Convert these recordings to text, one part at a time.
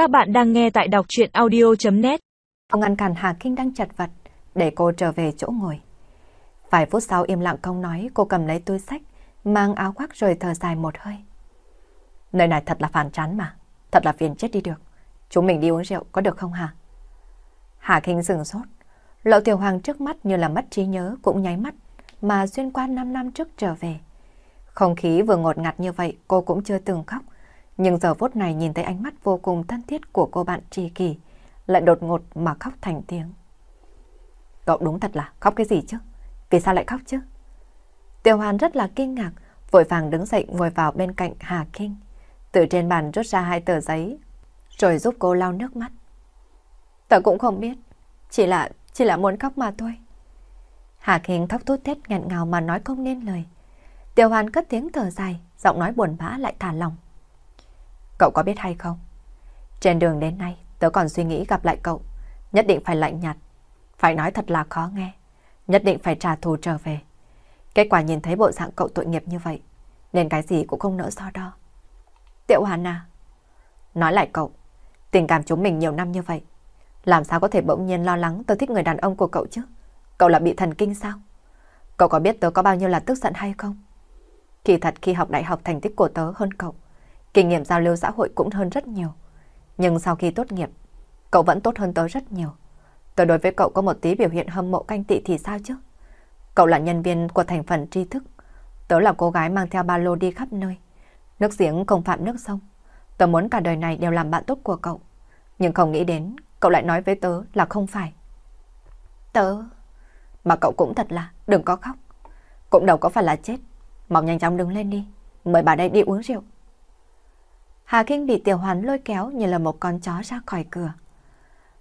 Các bạn đang nghe tại đọc chuyện audio.net Ông ngăn cản Hà Kinh đang chật vật để cô trở về chỗ ngồi. Vài phút sau im lặng không nói, cô cầm lấy túi sách, mang áo khoác rồi thở dài một hơi. Nơi này thật là phản chán mà, thật là phiền chết đi được. Chúng mình đi uống rượu có được không hả? Hà Kinh dừng sốt. Lộ tiểu hoàng trước mắt như là mất trí nhớ cũng nháy mắt mà xuyên qua 5 năm trước trở về. Không khí vừa ngột ngạt như vậy cô cũng chưa từng khóc. Nhưng giờ phút này nhìn thấy ánh mắt vô cùng thân thiết của cô bạn Tri Kỳ, lại đột ngột mà khóc thành tiếng. Cậu đúng thật là khóc cái gì chứ? Vì sao lại khóc chứ? Tiêu Hoàn rất là kinh ngạc, vội vàng đứng dậy ngồi vào bên cạnh Hà Kinh. Từ trên bàn rút ra hai tờ giấy, rồi giúp cô lau nước mắt. Tớ cũng không biết, chỉ là, chỉ là muốn khóc mà thôi. Hà Kinh khóc thút thét nghẹn ngào mà nói không nên lời. Tiêu Hoàn cất tiếng thở dài, giọng nói buồn bã lại thả lòng. Cậu có biết hay không? Trên đường đến nay, tớ còn suy nghĩ gặp lại cậu. Nhất định phải lạnh nhạt. Phải nói thật là khó nghe. Nhất định phải trả thù trở về. Kết quả nhìn thấy bộ dạng cậu tội nghiệp như vậy. Nên cái gì cũng không nỡ so đo. Tiệu Hàn à? Nói lại cậu, tình cảm chúng mình nhiều năm như vậy. Làm sao có thể bỗng nhiên lo lắng tớ thích người đàn ông của cậu chứ? Cậu là bị thần kinh sao? Cậu có biết tớ có bao nhiêu là tức giận hay không? Kỳ thật khi học đại học thành tích của tớ hơn cậu. Kinh nghiệm giao lưu xã hội cũng hơn rất nhiều. Nhưng sau khi tốt nghiệp, cậu vẫn tốt hơn tớ rất nhiều. Tớ đối với cậu có một tí biểu hiện hâm mộ canh tị thì sao chứ? Cậu là nhân viên của thành phần tri thức. Tớ là cô gái mang theo ba lô đi khắp nơi. Nước giếng không phạm nước sông. Tớ muốn cả đời này đều làm bạn tốt của cậu. Nhưng không nghĩ đến, cậu lại nói với tớ là không phải. Tớ... Mà cậu cũng thật là, đừng có khóc. Cũng đâu có phải là chết. Mong nhanh chóng đứng lên đi. Mời bà đây đi uống rượu. Hà Kinh bị Tiểu Hoàn lôi kéo như là một con chó ra khỏi cửa.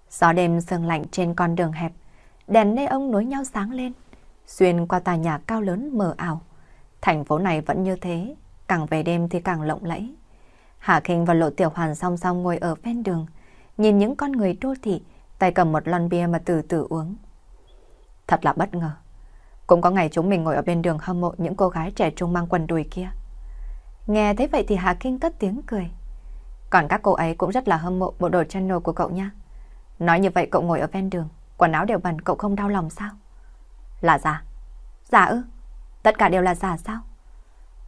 Gió đêm sương lạnh trên con đường hẹp, đèn nê ông nối nhau sáng lên, xuyên qua tòa nhà cao lớn mờ ảo. Thành phố này vẫn như thế, càng về đêm thì càng lộng lẫy. Hà Kinh và Lộ Tiểu Hoàn song song ngồi ở ven đường, nhìn những con người đô thị, tay cầm một lon bia mà từ từ uống. Thật là bất ngờ. Cũng có ngày chúng mình ngồi ở bên đường hâm mộ những cô gái trẻ trung mang quần đùi kia. Nghe thấy vậy thì Hà Kinh cất tiếng cười. Còn các cô ấy cũng rất là hâm mộ bộ đồ channel của cậu nha. Nói như vậy cậu ngồi ở ven đường, quần áo đều bẩn cậu không đau lòng sao? Là giả. Giả ư? Tất cả đều là giả sao?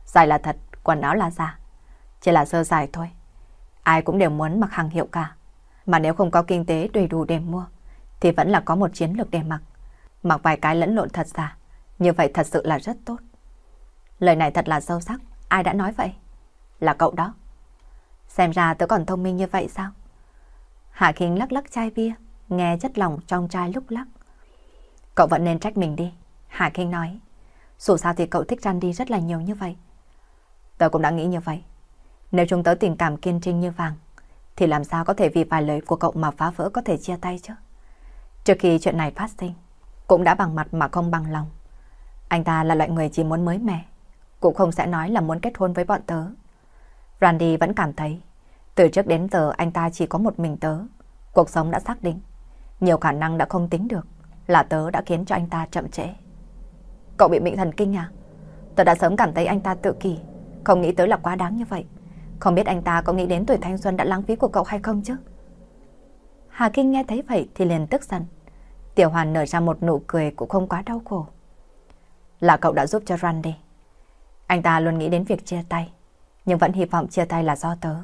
Dài là thật, quần áo là giả. Chỉ là sơ dài thôi. Ai cũng đều muốn mặc hàng hiệu cả. Mà nếu không có kinh tế đầy đủ để mua, thì vẫn là có một chiến lược để mặc. Mặc vài cái lẫn lộn thật giả. Như vậy thật sự là rất tốt. Lời này thật là sâu sắc. Ai đã nói vậy? Là cậu đó. Xem ra tớ còn thông minh như vậy sao? Hạ Kinh lắc lắc chai bia, nghe chất lòng trong chai lúc lắc. Cậu vẫn nên trách mình đi, Hạ Kinh nói. Dù sao thì cậu thích đi rất là nhiều như vậy. Tớ cũng đã nghĩ như vậy. Nếu chúng tớ tình cảm kiên trinh như vàng, thì làm sao có thể vì vài lời của cậu mà phá vỡ có thể chia tay chứ? Trước khi chuyện này phát sinh, cũng đã bằng mặt mà không bằng lòng. Anh ta là loại người chỉ muốn mới mẻ, cũng không sẽ nói là muốn kết hôn với bọn tớ. Randy vẫn cảm thấy, từ trước đến giờ anh ta chỉ có một mình tớ. Cuộc sống đã xác định, nhiều khả năng đã không tính được, là tớ đã khiến cho anh ta chậm trễ. Cậu bị bệnh thần kinh à? Tớ đã sớm cảm thấy anh ta tự kỷ, không nghĩ tới là quá đáng như vậy. Không biết anh ta có nghĩ đến tuổi thanh xuân đã lãng phí của cậu hay không chứ? Hà Kinh nghe thấy vậy thì liền tức giận. Tiểu Hoàn nở ra một nụ cười cũng không quá đau khổ. Là cậu đã giúp cho Randy. Anh ta luôn nghĩ đến việc chia tay, nhưng vẫn hy vọng chia tay là do tớ.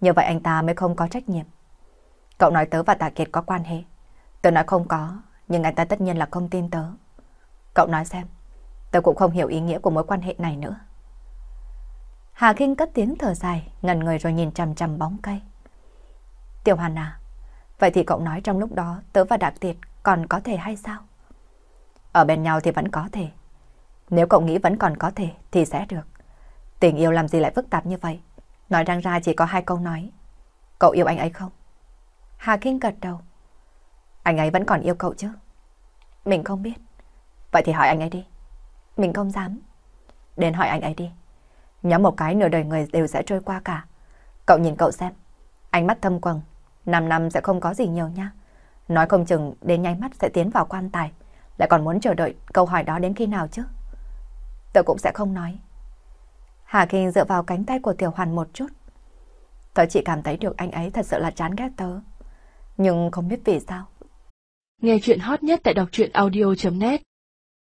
Như vậy anh ta mới không có trách nhiệm. Cậu nói tớ và Tạ Kiệt có quan hệ. Tớ nói không có, nhưng anh ta tất nhiên là không tin tớ. Cậu nói xem, tớ cũng không hiểu ý nghĩa của mối quan hệ này nữa. Hà Kinh cất tiếng thở dài, ngần người rồi nhìn chằm chằm bóng cây. Tiểu Hàn à, vậy thì cậu nói trong lúc đó tớ và Đạc Tiệt còn có thể hay sao? Ở bên nhau thì vẫn có thể. Nếu cậu nghĩ vẫn còn có thể thì sẽ được. Tình yêu làm gì lại phức tạp như vậy? Nói răng ra chỉ có hai câu nói. Cậu yêu anh ấy không? Hà Kinh gật đầu. Anh ấy vẫn còn yêu cậu chứ? Mình không biết. Vậy thì hỏi anh ấy đi. Mình không dám. Đến hỏi anh ấy đi. Nhóm một cái nửa đời người đều sẽ trôi qua cả. Cậu nhìn cậu xem. Ánh mắt thâm quầng. Năm năm sẽ không có gì nhiều nha. Nói không chừng đến nháy mắt sẽ tiến vào quan tài. Lại còn muốn chờ đợi câu hỏi đó đến khi nào chứ? Tôi cũng sẽ không nói. Hà Kinh dựa vào cánh tay của Tiểu Hoàn một chút. Tớ chỉ cảm thấy được anh ấy thật sự là chán ghét tớ. Nhưng không biết vì sao. Nghe chuyện hot nhất tại đọc truyện audio.net